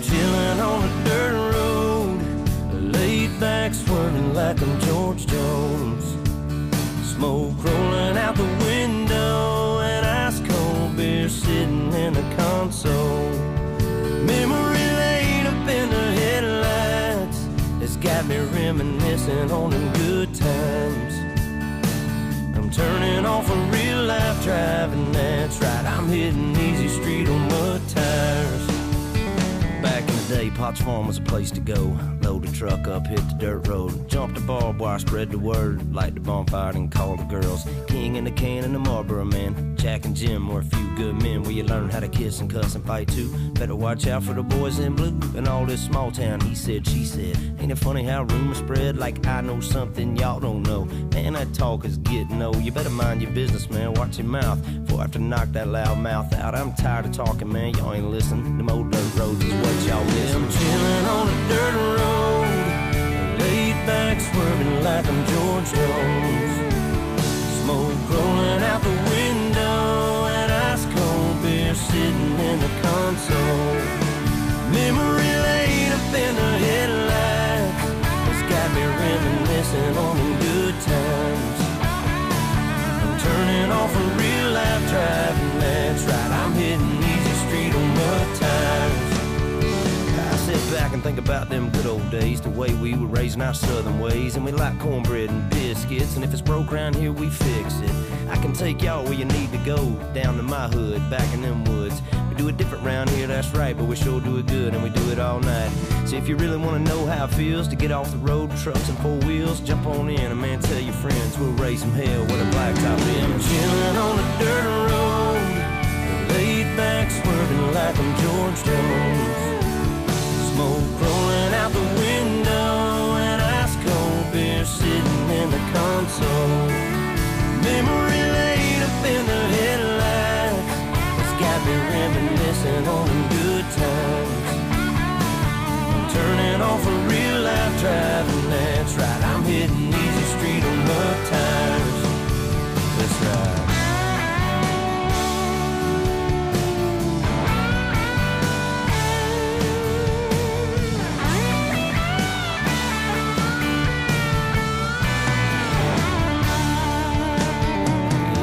I'm chilling on a dirt road, laid back swerving like I'm George Jones. Smoke rolling out the window, and ice cold beer sitting in the console. Memory laid up in the headlights it's got me reminiscing on them good times. I'm turning off a real life driving, that's right. I'm hitting day, Potts Farm was a place to go. Load the truck up, hit the dirt road. Jump the barbed wire, spread the word. Light the bonfire and call the girls. King and the can and the Marlboro man. Jack and Jim were a few good men where you learn how to kiss and cuss and fight too. Better watch out for the boys in blue and all this small town. He said, she said. Ain't it funny how rumors spread like I know something y'all don't know? Man, that talk is getting old. You better mind your business, man. Watch your mouth. Before I have to knock that loud mouth out. I'm tired of talking, man. Y'all ain't listening. Them old dirt roads is what y'all miss. I'm chilling on a dirt road, like I'm George Jones. And think about them good old days, the way we were raising our southern ways, and we like cornbread and biscuits, and if it's broke around here, we fix it. I can take y'all where you need to go, down to my hood, back in them woods. We do it different round here, that's right, but we sure do it good, and we do it all night. So if you really want to know how it feels to get off the road, trucks and four wheels, jump on in, and man, tell your friends we'll raise some hell with a blacktop in. I'm chilling on a dirt road, laid back, swerving like I'm George Jones. Easy street on mud tires. That's right.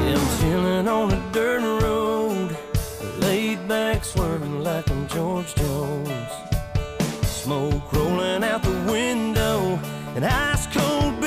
Yeah, I'm chilling on a dirt road, laid back, swerving like I'm George Jones. Smoke rolling out the window, and ice cold beer.